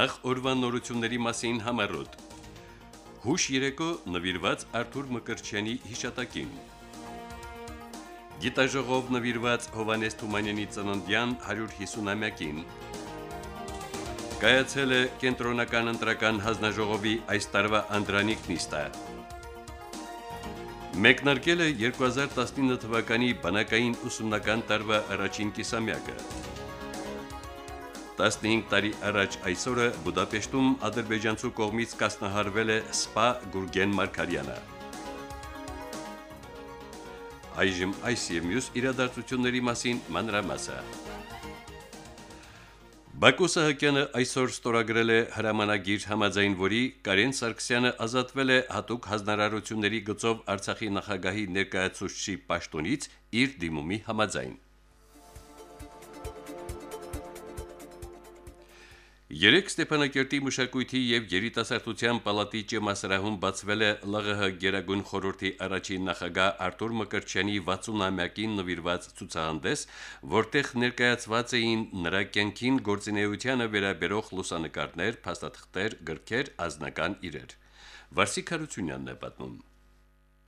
Նախ օրվա նորությունների մասին համարոտ։ Հուշ երեկո նվիրված Արթուր Մկրտչյանի հիշատակին։ Գիտաժողով նվիրված Հովանես Թումանյանի ծննդյան 150-ամյակին։ Կայացել է կենտրոնական ընտրական հանձնաժողովի այս տարվա Անդրանիկ նիստը։ Մեկնարկել է 2019 թվականի բանակային ուսումնական տարվա առաջին կիսամյակը։ 15 տարի առաջ այսօրը Բուդապեշտում ադրբեջանցու կողմից կասնահարվել է սպա Գուրգեն Մարկարյանը։ Այժմ այս եւ մյուս իրադարձությունների մասին մանրամասը։ Բակո Սահակյանը այսօր ստորագրել է հրամանագիր համաձայն, որի Կարեն Սարգսյանը ազատվել է հատուկ հանրարարությունների գծով Արցախի նախագահի ներկայացուցչի պաշտոնից իր դիմումի համաձայն։ Երեք Ստեփանակերտի մշակույթի եւ երիտասարդության պալատի ճեմասրահում բացվել է ԼՂՀ Գերագույն խորհրդի առաջին նախագահ Արտուր Մկրտչյանի 60-ամյակին նվիրված ցուցահանդես, որտեղ ներկայացված էին նրա կենքին գործունեությանը վերաբերող լուսանկարներ, փաստաթղթեր, գրքեր, ազնական իրեր։ Վարսիկ Հարությունյանն է պատմում.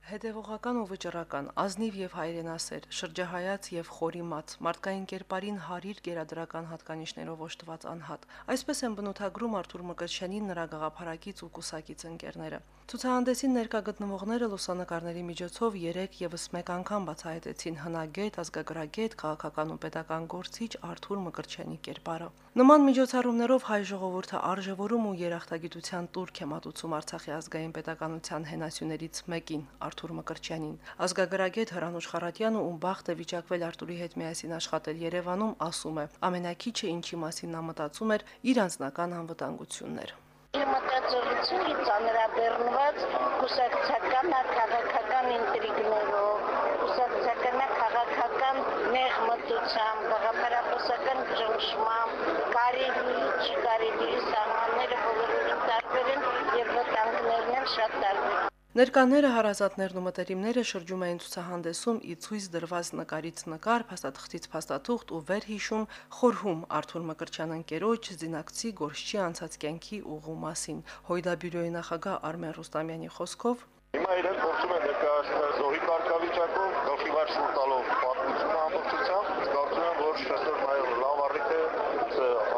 Հետևողական ու վճռական, ազնիվ եւ հայրենասեր, շրջահայաց եւ խորիմաց, մարդկային կերպարին հարիր գերադրական հատկանիշներով օժտված անհատ։ Այսպես են բնութագրում Արթուր Մկրտչյանին նրա գաղափարակից ու կուսակից ընկերները։ Ցուցահանդեսին ներկա գտնվողները լուսանկարների միջոցով 3 եւս մեկ անգամ բացահայտեցին հնագետ, ազգագրագետ, քաղաքական ու պետական գործիչ Արթուր Մկրտչյանի կերպարը։ Նման միջոցառումներով հայ ժողովուրդը արժևորում ու երախտագիտության տուրք է մատուցում Արցախի ազգային պետականության հենասյուներից մեկին Արթուր Մկրտչյանին։ Ազգագրագետ Հրանուշ Խարատյանը, ում բախտ է վիճակվել Արտուրի հետ միասին աշխատել Երևանում, ասում է. ամենակիչը ինչի մասին նա մտածում էր իր անձնական անվտանգություններ մտածողությունից ծանրաբեռնված կուսակցական քաղաքական ինտրիգներով, կուսակցական քաղաքական նեղմտությամբ, գաղափարախոսական ճնշմամբ, կարելի, չկարելի սահմանները բոլորովին տարբեր են եւ վտանգներն են շատ տարբեր։ Ներկաները հարազատներն ու մտերիմները շրջում էին ցուցահանդեսում ի ցույց դրված նկարից նկար, փաստաթղթից փաստաթուղթ ու վերհիշում խորհում Արթուր Մկրտչյան ընկերոջ զինակցի գործչի անցած կյանքի ուղու մասին։ Հույդաբյուրոյի նախագահ Արմեն Ռուստամյանի խոսքով Հիմա իրենք փորձում են ներկայացնել զոհի կարգավիճակով, գլխի վար շուտ տալով պատմությունը ամբողջությամբ, զգացում եմ, որ շատեր նայել լավ առիթ է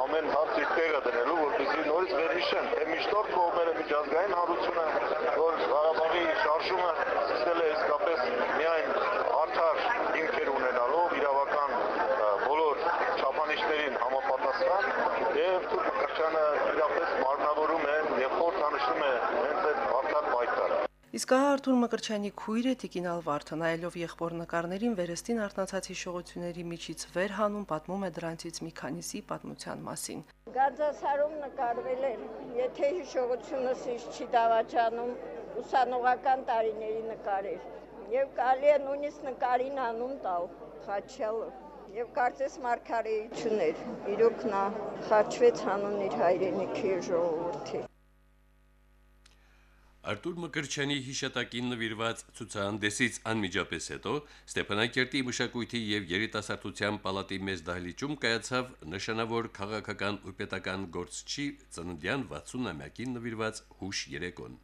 ամեն հարց իր տեղը դնելու, որպեսզի նորից վերհիշեն, թե միշտորդ կողմերը միջազգային հարությունը, որ Ղարաբաղի շարժումը սկսել է իսկապես միայն արդար հիմքեր ունենալով իրավական բոլոր չափանիշներին համապատասխան եւ Թուրքմկրտչյանը իրապես մարմնավորում է եւ խորհրդանշում է հենց այդ արդար պայքարը Իսկ ահա Արթուր Մկրչյանի քույրը Տիկին Ալվարդը նայելով եղբոր նկարներին վերստին արտնացած հիշողությունների միջից վեր հանում պատմում է դրանցից մի քանիսի պատմության մասին։ Գարձասարում նկարվել էր, եթե հիշողությունս ինչ չի դավաճանում, ուսանողական տարիների նկարեր։ Եվ կարելի է նույնիսկ նկարին անում տալ Խաչյալը։ Եվ կարծես մարգարեություն էր։ Իրոք նա խաչվեց հանուն իր հայրենիքի ժողովրդի։ Արտուր Մկրտչյանի հիշատակին նվիրված ցուցահանդեսից անմիջապես հետո Ստեփանակերտի մշակույթի եւ երիտասարդության պալատի մեծ դահլիճում կայացավ նշանավոր քաղաքական ու պետական գործչի ծննդյան 60-ամյակին նվիրված հուշ երեկոն։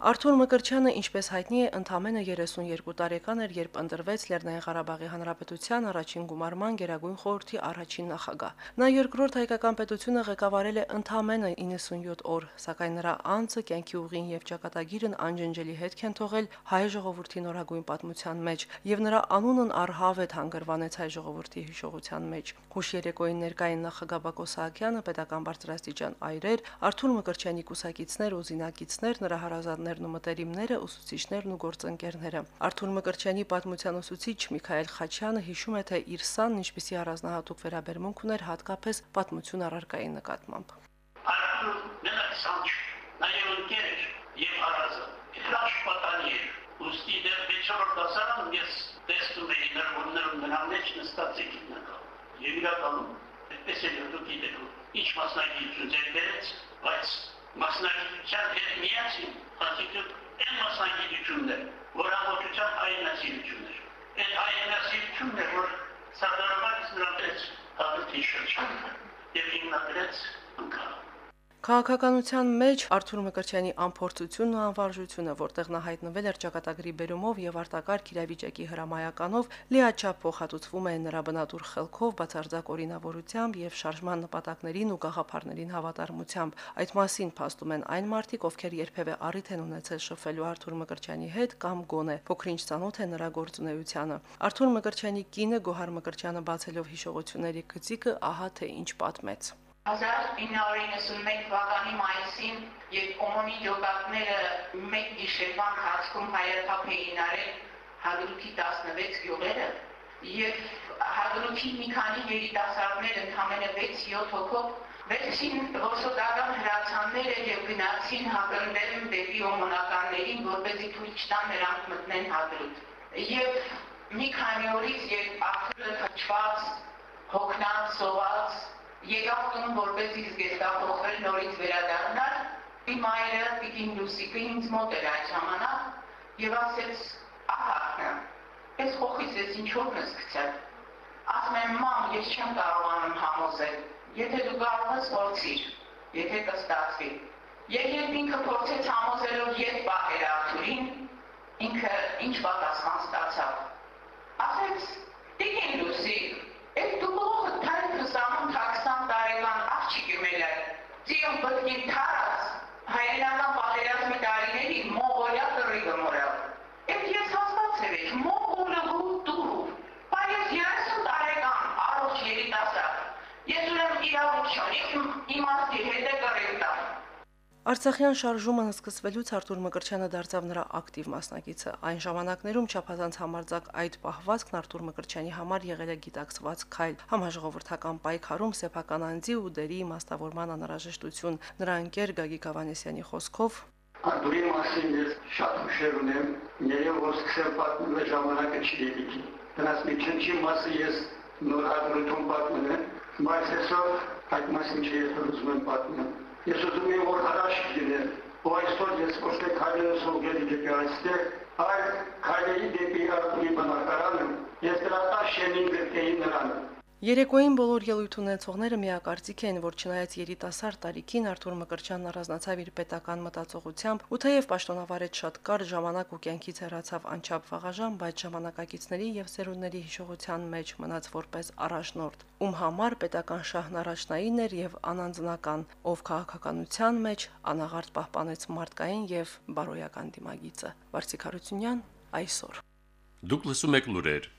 Արթուր Մկրչյանը, ինչպես հայտնի է, ընդամենը 32 տարեկան էր, երբ ընտրվեց Լեռնային Ղարաբաղի Հանրապետության առաջին գումարման Գերագույն խորհրդի առաջին նախագահ։ Նա երկրորդ հայկական պետությունը ղեկավարել է ընդամենը 97 օր, սակայն նրա անձը, կյանքի ուղին եւ ճակատագիրն անջնջելի հետք են թողել հայ ժողովրդի նորագույն պատմության մեջ, եւ նրա անունն առհավետ հանգրվանեց հայ ժողովրդի հիշողության մեջ։ Հուշ երեկոյին ներկային նախագահ Բակո Սահակյանը, պետական բարձրաստիճան այրեր, Արթուր Մկրչյանի կուսակիցներ ու զինակիցներ նրա հարազատներ ուսանողներն ու մտերիմները, ուսուցիչներն ու գործընկերները։ Արթուր Մկրտչյանի պատմության ուսուցիչ Միքայել Խաչյանը հիշում է, թե իր սանն ինչպիսի առանձնահատուկ վերաբերմունք ուներ հատկապես պատմություն առարկայի նկատմամբ։ Արթուր մենակ նաև ընկեր եւ հարազատ։ Իհաց պատանի է։ Ոստի դեռ վեցորդ դասարան ես տեսնում էի նրբուններում նրա մեջ նստած նկա։ Եվ իրականում այդպես էլ դուք գիտեք ինչ մասնագիտություն ձեր դերեց, բայց մասնագիտության հետ միացին հաստիճան այն մասնագիտությունն է, որ ամբողջությամբ հայրենասիրությունն է։ Այդ հայրենասիրությունն է, որ սարդարաբանից նրանց հատուտի շրջանը եւ հիմնադրեց ընկալ։ Քաղաքականության մեջ Արթուր Մկրտչյանի անփորձությունն ու անվարժությունը, որտեղ նա հայտնվել էր ճակատագրի բերումով եւ արտակարգ իրավիճակի հրամայականով, լիաչափ փոխհատուցվում է նրա բնատուր խելքով, բացարձակ օրինավորությամբ եւ շարժման նպատակներին ու գաղափարներին հավատարմությամբ։ Այդ մասին փաստում են այն մարդիկ, ովքեր երբևէ առիթ են ունեցել շփվելու Արթուր Մկրտչյանի հետ կամ գոնե փոքրինչ ցանոթ է նրա գործունեությանը։ Արթուր Մկրտչյանի կինը Գոհար Մկրտչյանը բացելով հիշողությունների գծիկը, ահա թե ինչ պատմեց։ 1991 թվականի մայիսին, երբ կոմունի ջոկատները մեկ գիշերվան հացքում հայրապապ էին արել հադրութի 16 գյուղերը, եւ հադրութի մի քանի երիտասարդներ ընդամենը 6-7 հոգով վերցին ոսոտական հրացանները եւ գնացին հակընդդեմ դեպի օմոնականներին, որպեսզի թույլ չտան նրանք մտնեն հադրութ։ Եվ մի քանի օրից, երբ աղբյուրը թրջված, հոգնած, սոված, եկավ տուն որպեսի զգեստափոխվել նորից վերադառնալ, իմ մայրը Տիկին Լուսիկը ինձ մոտ էր այդ ժամանակ եւ ասեց ահա ես խոխից ես ինչ որ նսկցել ասում եմ մամ ես չեմ կարողանում համոզել եթե դու կարող ես փորձիր եթե կստացվի եւ երբ ինքը փորձեց համոզելով ետ պահեր Արթուրին ինքը ինչ պատասխան ստացավ ասեց Տիկին Լուսիկ Այդ դու է։ Ձիոն բդկի թարած հայերենական պատերազմի տարիների մողոլյա կռիվը մորալ։ Այդ ես հաստացել եմ մողոլը գուտուրու։ Բայց 30 տարեկան առողջ երիտասարդ։ Ես ուրեմն իրավունք չունեմ իմաստի հետ է կռիվ տամ։ Արցախյան շարժումը սկսվելուց Արտուր Մկրտչյանը դարձավ նրա ակտիվ մասնակիցը։ Այն ժամանակներում չափազանց համարձակ այդ պահվածքն Արտուր Մկրտչյանի համար եղել է գիտակցված քայլ։ Համաժողովրդական պայքարում սեփական անձի ու դերի իմաստավորման անհրաժեշտություն։ Նրա ընկեր Գագիկ Ավանեսյանի խոսքով. Արտուրի մասին ես շատ հուշեր ունեմ, ներեւ որ սկսել պատմել ժամանակը չլինի։ Դրանց մի քիչ մասը ես նոր արտուրում պատմել եմ, բայց այսօր այդ մասին չի ուզում եմ պատմել։ Ես ուզում եմ որ հրաշք լինել, ու այսօր ես ոչ թե քայլերը սողելի դեպի այստեղ, այլ քայլերի դեպի արտունի բնակարանը, ես դրա տաշ շենին գրկեի նրան։ Երեկոյին բոլոր ելույթ ունեցողները միակարծիք են, որ չնայած երիտասարդ տարիքին Արթուր Մկրտչյանն առանձնացավ իր պետական մտածողությամբ, ու թեև պաշտոնավարեց շատ կար ժամանակ ու կյանքից հեռացավ անչափ վաղաժամ, բայց ժամանակակիցների եւ սերունդների հիշողության մեջ մնաց որպես առաջնորդ, ում համար պետական շահն առաջնային էր եւ անանձնական, ով քաղաքականության մեջ անաղարտ պահպանեց մարդկային եւ բարոյական դիմագիծը։ Վարսիկ Հարությունյան այսօր։ Դուք լսում եք լուրեր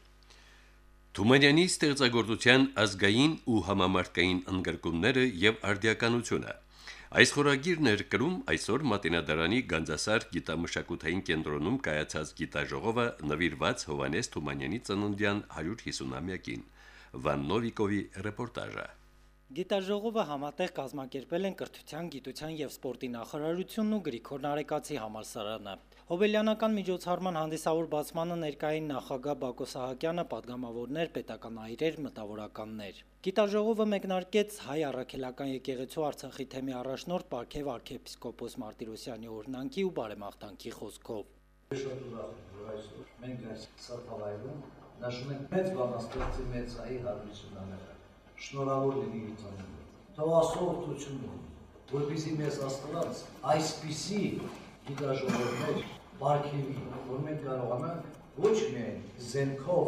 Թումանյանի ստեղծագործության ազգային ու համամարտկային ընդգրկումները եւ արդիականությունը։ Այս խորագիրն էր կրում այսօր Մատինադարանի Գանձասար գիտամշակութային կենտրոնում կայացած գիտաժողովը նվիրված Հովանես Թումանյանի ծննդյան 150-ամյակին։ Վան Նովիկովի ռեպորտաժը։ Գիտաժողովը համատեղ կազմակերպել են կրթության, գիտության եւ սպորտի նախարարությունն ու Գրիգոր Նարեկացի համալսարանը։ Հոբելյանական միջոցառման հանդիսավոր բացմանը ներկային նախագահ Բակո Սահակյանը, падգամավորներ, պետական այրեր, մտավորականներ։ Գիտաժողովը մեկնարկեց հայ առաքելական եկեղեցու Արցախի թեմի առաջնորդ Պարքև arczepiskopos Մարտիրոսյանի օրնանքի ու բարեմաղթանքի խոսքով։ Շատ ուրախ եմ, որ այսօր մենք այս սրբալայում նշում ենք մեծ բանաստեղծի մեծ հայի հարությունները։ Շնորհավոր լինի իր ծանոթը։ Թող ասողությունը, որպեսզի մեզ աստված այսպիսի գիտաժողովներ Պարքևի, որ մենք կարողանանք ոչ միայն զենքով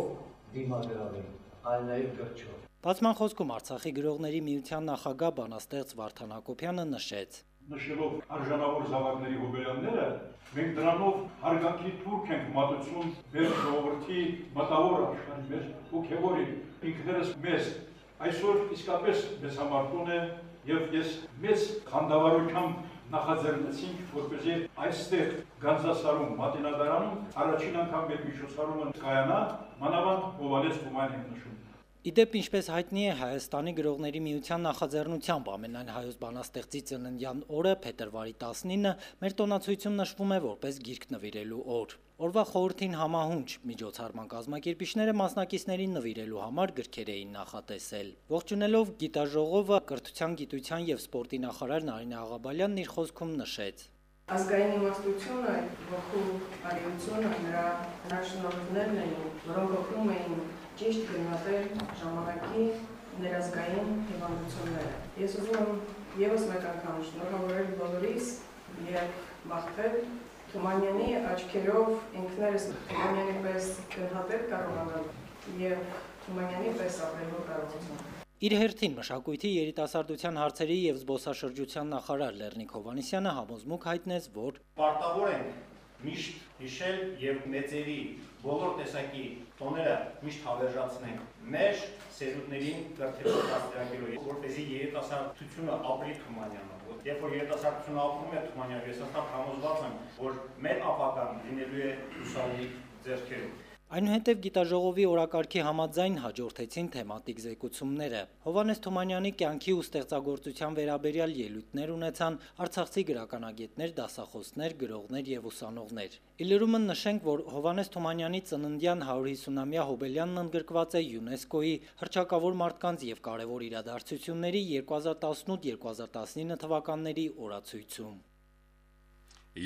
դիմագրավել, այլ նաև գրչով։ Բացման խոսքում Արցախի գրողների միության նախագահ բանաստեղծ Վարդան Հակոբյանը նշեց. նշելով արժանավոր զավակների հոբելյանները, մենք դրանով հարգանքի թուրք ենք մատուցում մեր ժողովրդի մտավոր աշխարհի մեր հոգևորի ինքներս մեզ այսօր իսկապես մեզ համար տուն է եւ ես մեծ խանդավառությամբ նախաձեռնեցինք, որպեսզի այստեղ Գանձասարում, Մատինադարանում առաջին անգամ մեր միջոցառումը կայանա, մանավանդ Հովանես Թումանյանն նշում։ Իդեպ ինչպես հայտնի է Հայաստանի գրողների միության նախաձեռնությամբ ամենայն հայոց բանաստեղծի ծննդյան օրը փետրվարի 19-ը մեր տոնացույցում նշվում է որպես գիրք նվիրելու օր։ Օրվա խորհրդին համահունչ միջոցառման կազմակերպիչները մասնակիցներին նվիրելու համար գրքեր էին նախատեսել։ Ողջունելով գիտաժողովը կրթության, գիտության եւ սպորտի նախարար Նարինե Աղաբալյանն իր խոսքում նշեց. Ազգային իմաստությունը, ողջու արիությունը նրա հնարշնորհներն էին, որոնք օգնում էին ճիշտ գնահատել ժամանակի ներազգային հիվանդությունները։ Ես ուզում եմ եւս մեկ անգամ շնորհավորել բոլորիս եւ մաղթել Թումանյանի աչքերով ինքներս Թումանյանի պես գնահատել կարողանալ եւ Թումանյանի պես ապրելու կարողանալ։ Իր հերթին մշակույթի երիտասարդության հարցերի եւ զբոսաշրջության նախարար Լեռնիկ Հովանիսյանը համոզմունք հայտնեց, որ պարտավոր ենք միշտ հիշել եւ մեծերի բոլոր տեսակի տոները միշտ հավերժացնենք մեր սերունդներին կրթելու դաստիարակելով, որպեսզի երիտասարդությունը ապրի Թումանյանը։ Երբ որ երիտասարդությունը ապրում է Թումանյանը, ես հստակ համոզված եմ, որ մեր ապագան լինելու է լուսավորի ձեռքերում։ Այնուհետև գիտաժողովի օրակարգի համաձայն հաջորդեցին թեմատիկ զեկուցումները։ Հովանես Թումանյանի կյանքի ու ստեղծագործության վերաբերյալ ելույթներ ունեցան արցախցի գրականագետներ, դասախոսներ, գրողներ եւ ուսանողներ։ Իլրումը նշենք, որ Հովանես Թումանյանի ծննդյան 150-ամյա հոբելյանն ընդգրկված է ՅՈՒՆԵՍԿՕ-ի հրճակավոր մարդկանց եւ կարևոր իրադարձությունների 2018-2019 թվականների օրացույցում։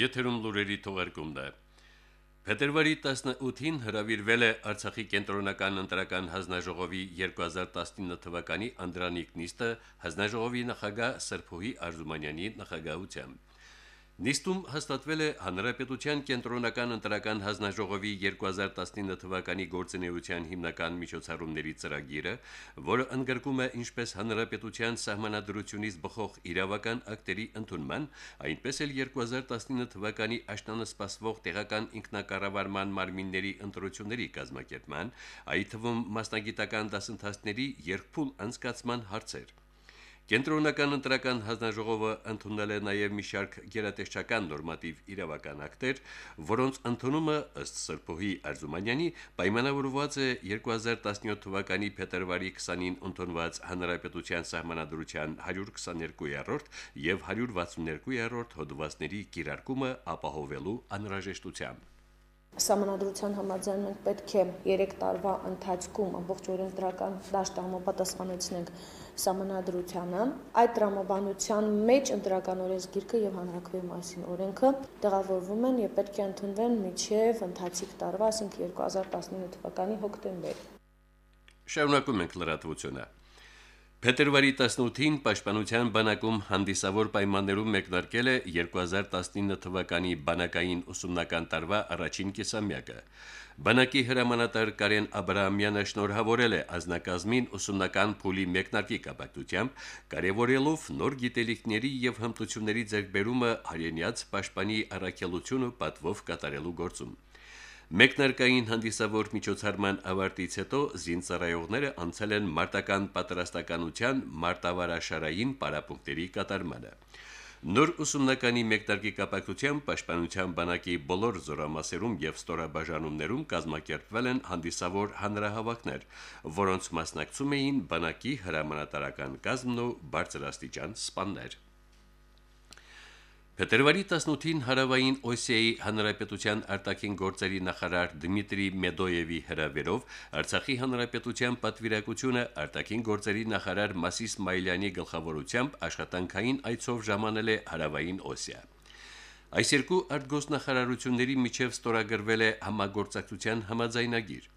Եթերում լուրերի թողարկումն է։ Փետրվարի 18-ին հրավիրվել է Արցախի կենտրոնական ընտրական հանձնաժողովի 2019 թվականի Անդրանիկ նիստը հանձնաժողովի նախագահ Սրփոհի Արզումանյանի նախագահությամբ։ Նիստում հաստատվել է Հանրապետության կենտրոնական ընտրական հանձնաժողովի 2019 թվականի գործունեության հիմնական միջոցառումների ծրագիրը, որը ընդգրկում է ինչպես Հանրապետության սահմանադրությունից բխող իրավական ակտերի ընդունման, այնպես էլ 2019 թվականի աշնանը սպասվող տեղական ինքնակառավարման մարմինների ընտրությունների կազմակերպման, այդ թվում մասնագիտական դասընթացների երկփուլ անցկացման հարցեր։ Կենտրոնական ընտրական հանձնաժողովը ընդունել է նաև մի շարք գերատեսչական նորմատիվ իրավական ակտեր, որոնց ընդունումը ըստ Սրբոհի Արզումանյանի պայմանավորված է 2017 թվականի փետրվարի 20-ին ընդունված Հանրապետության սահմանադրության 122-րդ եւ 162-րդ հոդվածների կիրարկումը ապահովելու անհրաժեշտությամբ։ Սահմանադրության համաձայն մենք պետք է 3 տարվա ընթացքում ամբողջ օրենսդրական դաշտը համապատասխանեցնենք սահմանադրությանը։ Այդ տրամաբանության մեջ ընտրական օրենսգիրքը եւ հանրակրվեի մասին օրենքը տեղավորվում են եւ պետք է ընդունվեն միջև ընթացիկ տարվա, ասենք 2019 թվականի հոկտեմբեր։ Շարունակում ենք լրատվությունը։ Փետրվարի 18-ին Պաշտպանության բանակում հանդիսավոր պայմաններում մեկնարկել է 2019 թվականի բանակային ուսումնական տարվա առաջին կեսամյակը։ Բանակի հրամանատար Կարեն Աբրահամյանը շնորհավորել է ազնագազմին ուսումնական փուլի մեկնարկի կապակցությամբ, կարևորելով նոր գիտելիքների եւ հմտությունների ձեռքբերումը հայրենիաց պաշտպանի առաքելությունը պատվով կատարելու գործում։ Մեկնարկային հանդիսավոր միջոցառման ավարտից հետո զինծառայողները անցել են մարտական պատրաստականության մարտավարաշարային պարապմունքների կատարմանը։ Նոր ուսումնականի մեկնարկի կապակցությամբ Պաշտպանության բանակի բոլոր զորամասերում եւ ստորաբաժանումներում կազմակերպվել են հանդիսավոր հանրահավաքներ, որոնց մասնակցում էին բանակի հրամանատարական կազմն ու բարձրաստիճան սպաններ։ Փետրվարի 18-ին Հարավային Օսիայի Հանրապետության արտաքին գործերի նախարար Դմիտրի Մեդոյևի հրավերով Արցախի Հանրապետության պատվիրակությունը արտաքին գործերի նախարար Մասիս Մայլյանի գլխավորությամբ աշխատանքային այցով ժամանել է Հարավային Օսիա։ Այս երկու արտգոսնախարարությունների միջև ստորագրվել է համագործակցության համաձայնագիր։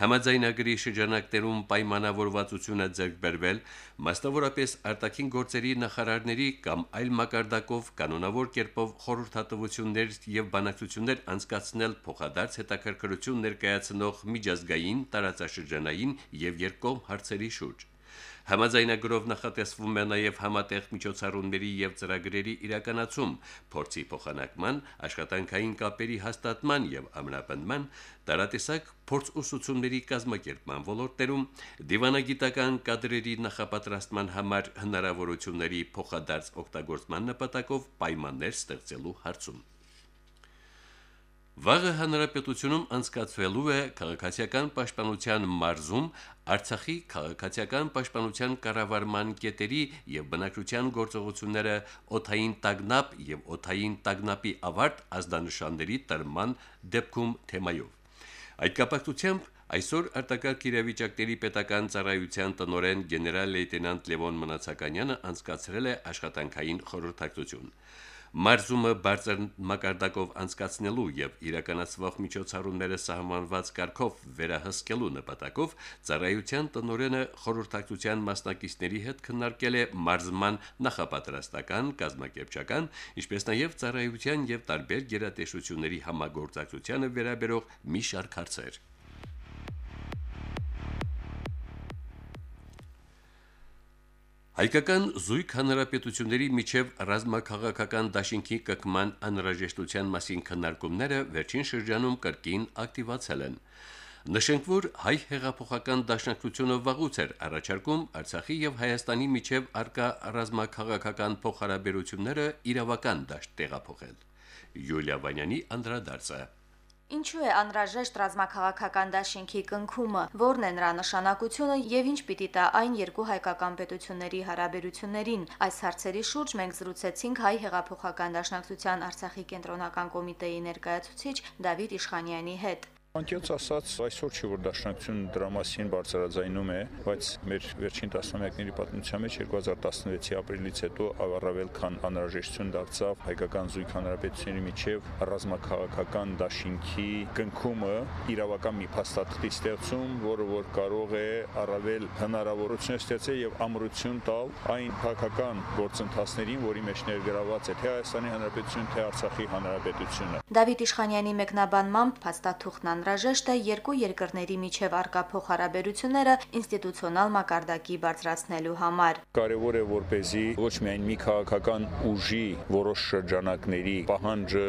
Համաձայնագրի շրջանակներում պայմանավորվածությունը ձեռք բերվել մասնավորապես արտաքին գործերի նախարարների կամ այլ մակարդակով կանոնավոր կերպով խորհրդատվություններ եւ բանակցություններ անցկացնել փոխադարձ հետաքրքրություն ներկայացնող միջազգային տարածաշրջանային եւ երկկողմ հարցերի շուրջ։ Համաձայնագրով նախատեսվում է նաև համատեղ միջոցառումների եւ ծրագրերի իրականացում, փորձի փոխանակման, աշխատանքային կապերի հաստատման եւ ամրապնդման, տարատեսակ փորձ ուսուցումների կազմակերպման ոլորտներում, դիվանագիտական կadrերի նախապատրաստման համար հնարավորությունների փոխադարձ օգտագործման նպատակով պայմաններ ստեղծելու հարցում։ Վաղը հանրապետությունում անցկացվելու է քաղաքացիական պաշտպանության մարզում Արցախի քաղաքացիական պաշտպանության կառավարման կետերի եւ բնակչության գործողությունները օթային տագնապ եւ օթային տագնապի ավարտ ազդանշանների տրման դեպքում թեմայով։ Այդ կապակցությամբ այսօր արտակարգ իրավիճակների պետական ծառայության տնօրեն գեներալ լեյտենանտ Լևոն Մնացականյանը անցկացրել է աշխատանքային խորհրդակցություն։ Մարզումը բարձր մակարդակով անցկացնելու եւ իրականացվող միջոցառումները սահմանված կարգով վերահսկելու նպատակով ծառայության տնօրենը խորհրդակցության մասնակիցների հետ քննարկել է մարզման նախապատրաստական, կազմակերպչական, ինչպես նաեւ ծառայության եւ տարբեր գերատեսչությունների համագործակցությանը վերաբերող մի շարք հարցեր։ Հայկական զույգ հանրապետությունների միջև ռազմաքաղաքական դաշինքի կկման անհրաժեշտության մասին քննարկումները վերջին շրջանում կրկին ակտիվացել են։ Նշենք, որ հայ հեղափոխական դաշնակցությունը վաղուց էր առաջարկում Արցախի եւ Հայաստանի միջև արկա ռազմաքաղաքական փոխհարաբերությունները իրավական դաշտ տեղափոխել։ Յուլիա Վանյանի անդրադարձը Ինչու է անհրաժեշտ ռազմաքաղաքական դաշինքի կնքումը, որն է նրա նշանակությունը եւ ինչ պիտի տա այն երկու հայկական պետությունների հարաբերություններին։ Այս հարցերի շուրջ մենք զրուցեցինք հայ հեղափոխական դաշնակցության Արցախի կենտրոնական կոմիտեի ներկայացուցիչ Դավիթ Իշխանյանի հետ։ Անկեղծ ասած, այսօր չի որ դաշնակցությունը դրա մասին բարձրաձայնում է, բայց մեր վերջին տասնամյակների պատմության մեջ 2016-ի ապրիլից հետո առավել քան անհրաժեշտություն դարձավ հայկական զույգ հանրապետությունների միջև ռազմաքաղաքական դաշինքի կնքումը իրավական մի փաստաթղթի ստեղծում, որը որ կարող է առավել հնարավորություն ստեղծել եւ ամրություն տալ այն քաղաքական գործընթացներին, որի մեջ ներգրաված է թե Հայաստանի Հանրապետությունը, թե Արցախի Հանրապետությունը։ Դավիթ Իշխանյանի մեկնաբանմամբ փաստաթուղթն անհրաժեշտ է երկու երկրների միջև արկա փոխհարաբերությունները ինստիտուցիոնալ մակարդակի բարձրացնելու համար։ Կարևոր է որպեսզի ոչ միայն մի քաղաքական ուժի որոշ շրջանակների պահանջը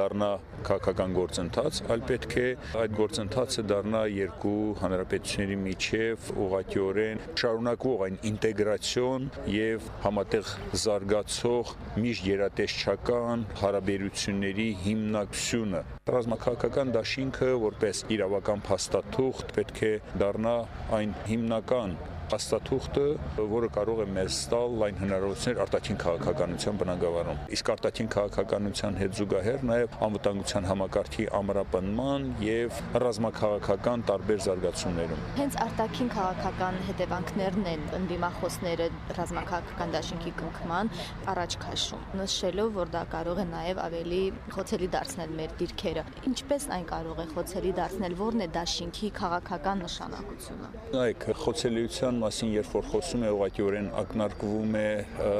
դառնա քաղաքական գործընթաց, այլ պետք է այդ գործընթացը դառնա երկու հանրապետությունների միջև ուղղակիորեն շարունակվող այն ինտեգրացիոն եւ համատեղ զարգացող միշտ երատեսչական հարաբերությունների հիմնակությունը ռազմաքաղաքական դաշինքը որպես իրավական փաստաթուղթ պետք է դառնա այն հիմնական փաստաթուղթը, որը կարող է մեզ տալ լայն հնարավորություններ արտաքին քաղաքականության բնագավառում։ Իսկ արտաքին քաղաքականության հետ զուգահեռ նաև անվտանգության համակարգի ամրապնման եւ ռազմաքաղաքական տարբեր զարգացումներում։ Հենց արտաքին քաղաքական հետևանքներն են ընդդիմախոսները ռազմաքաղաքական դաշինքի կնքման առաջ քաշում, նշելով, որ դա կարող է նաև ավելի խոցելի դարձնել մեր դիրքերը։ Ինչպես այն կարող է խոցելի դարձնել, որն է դաշինքի քաղաքական նշանակությունը։ Նայեք, խոցելիության Ռուսաստան մասին երբ որ խոսում է ուղղակիորեն ակնարկվում է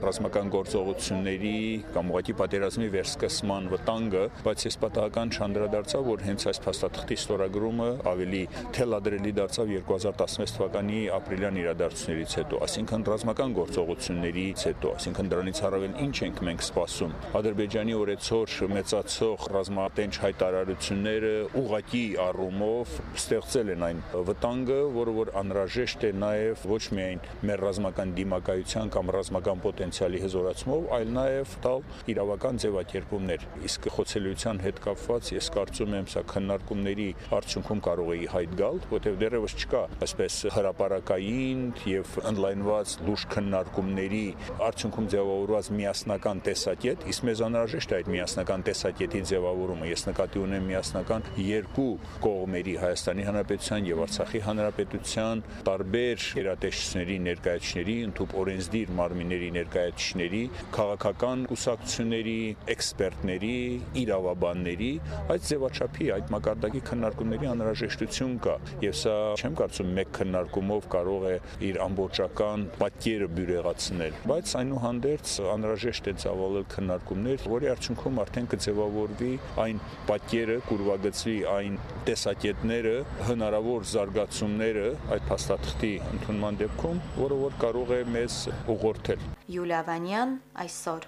ռազմական գործողությունների կամ ուղղակի պատերազմի վերսկսման վտանգը, բայց ես պատահական չանդրադարձա, որ հենց այս փաստաթղթի ստորագրումը ավելի թելադրելի դարձավ 2016 թվականի ապրիլյան իրադարձություններից հետո, այսինքն ռազմական գործողություններից հետո, այսինքն դրանից առավել ինչ ենք մենք սպասում։ Ադրբեջանի օրեցօր մեծացող ռազմատենչ հայտարարությունները ուղղակի առումով ստեղծել են այն վտանգը, որը որ անհրաժեշտ է նաև ոչ միայն մեր ռազմական դիմակայության կամ ռազմական պոտենցիալի հզորացումով, այլ նաև տալ իրավական ձևակերպումներ։ Իսկ խոցելիության հետ կապված ես կարծում եմ սա քննարկումների արդյունքում կարող է հայտ գալ, որտեղ դեռևս չկա այսպես հրաապարակային եւ ընդլայնված լուրջ քննարկումների արդյունքում ձևավորված միասնական տեսակետ, իսկ մեզ անհրաժեշտ է այդ միասնական տեսակետի ձևավորումը։ Ես նկատի ունեմ միասնական երկու կողմերի Հայաստանի Հանրապետության եւ Արցախի Հանրապետության տարբեր գերատեսչությունների ներկայացուցիչների, ընդհանուր օրենսդիր մարմինների ներկայացուցիչների, քաղաքական կուսակցությունների, էքսպերտների, իրավաբանների այդ ձևաչափի, այդ մակարդակի քննարկումների անհրաժեշտություն կա։ Եվ սա չեմ կարծում մեկ քննարկումով կարող է իր ամբողջական պատկերը բյուրեղացնել, բայց այնուհանդերձ անհրաժեշտ է ցավալել քննարկումներ, որի արդյունքում արդեն կձևավորվի այն պատկերը, կուրվագծվի այն տեսակետները, հնարավոր զարգացումները այդ փաստաթղթի ընդունման նման դեպքում, որը որ կարող է մեզ ուղղորդել։ Յուլիա Վանյան այսօր։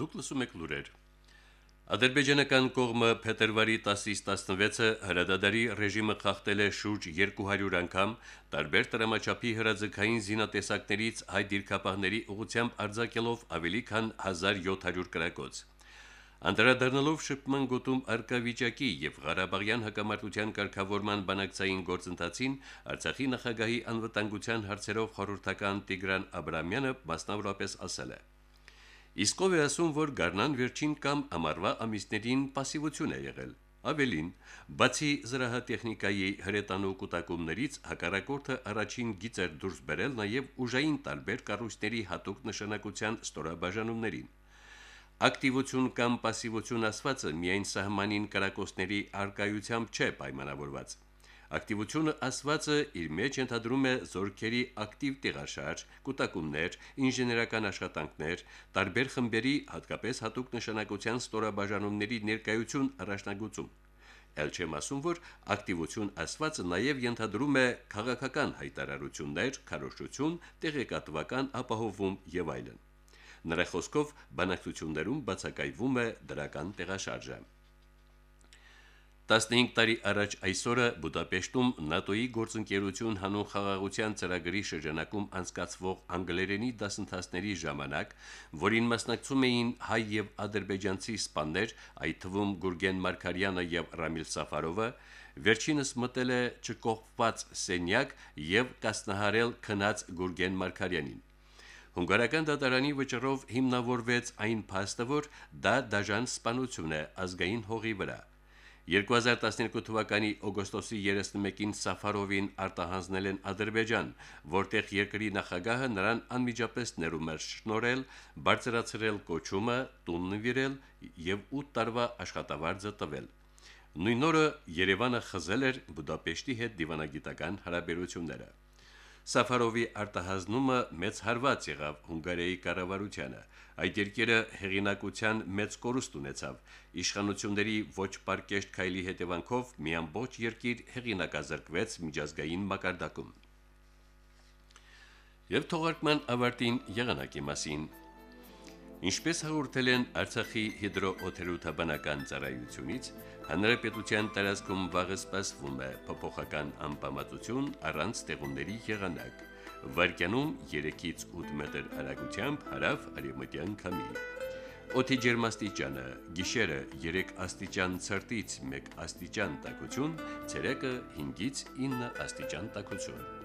Դուք լսում եք լուրեր։ Ադրբեջանական կողմը փետրվարի 10-ից 16-ը հրադադարի ռեժիմը խախտել է շուրջ 200 անգամ տարբեր տրամաչափի հրաձգային զինատեսակներից հայ դիրքապահների ուղությամբ արձակելով ավելի քան 1700 կրակոց։ Անդրադառնալով շփման գոտում արկա վիճակի եւ Ղարաբաղյան հակամարտության կարգավորման բանակցային գործընթացին Արցախի նախագահի անվտանգության հարցերով խորհրդական Տիգրան Աբրամյանը մասնավորապես ասել է. Իսկ ով է ասում, որ Գառնան վերջին կամ ամառվա ամիսներին пассивություն է եղել։ Ավելին, բացի զրահատեխնիկայի հրետանու կուտակումներից, հակառակորդը առաջին գիծ էր դուրս բերել նաև ուժային տարբեր կառույցների հատուկ նշանակության ստորաբաժանումներին։ Ակտիվություն կամ пассивություն ասվածը միայն սահմանին կրակոցների արկայությամբ չէ պայմանավորված։ Ակտիվությունը ասվածը իր մեջ ընդհանրում է զորքերի ակտիվ տեղաշարժ, կൂട്ടակումներ, ինժեներական աշխատանքներ, տարբեր խմբերի, հատկապես հատուկ նշանակության ստորաբաժանումների ներկայություն առաջնագույցում։ Էլ չեմ ասում, որ ակտիվություն ասվածը նաև ենթադրում է քաղաքական հայտարարություններ, քարոշություն, տեղեկատվական ապահովում եւ այլն։ Նրա խոսքով բանակցություններում բացակայվում է դրական տեղաշարժը։ 15 տարի առաջ այսօրը Բուդապեշտում ՆԱՏՕ-ի գործընկերություն հանուն խաղաղության ծրագրի շրջանակում անցկացվող անգլերենի դասընթացների ժամանակ, որին մասնակցում էին հայ եւ ադրբեջանցի սպաներ, այդ թվում Գուրգեն Մարկարյանը եւ Ռամիլ Սաֆարովը, վերջինս մտել է չկողպված սենյակ եւ կասնահարել քնած Գուրգեն Մարկարյանին։ Հունգարական դատարանի վճռով հիմնավորվեց այն փաստը, որ դա դաժան սպանություն է ազգային հողի վրա։ 2012 թվականի օգոստոսի 31-ին Սաֆարովին արտահանձնել են Ադրբեջան, որտեղ երկրի նախագահը նրան անմիջապես ներում էր շնորել, բարձրացրել կոչումը, տուն նվիրել եւ 8 տարվա աշխատավարձը տվել։ Նույն օրը Երևանը խզել էր Բուդապեշտի հետ դիվանագիտական հարաբերությունները։ Սաֆարովի արտահանումը մեծ հարված եղավ Հունգարիայի կառավարությանը։ Այդ երկիրը հեղինակության մեծ կորուստ ունեցավ։ Իշխանությունների ոչ պարկեշտ քայլի հետևանքով մի ամբողջ երկիր հեղինակազրկվեց միջազգային մակարդակում։ Եվ թողարկման ավարտին եղանակի մասին Ինչպես հաղորդել են Արցախի հիդրոօթերոթաբանական ծառայությունից, հանրապետության տարածքում վաղը սպասվում է փոփոխական անբավարարություն առանց տեղումների եղանակ։ Վարկյանում 3-ից 8 մետր հեռագությամբ հարավ արևմտյան քամի։ Օդի ջերմաստիճանը՝ գիշերը 3 աստիճան ցրտից 1 աստիճան տաքություն, ցերեկը 5-ից 9 աստիճան տաքություն։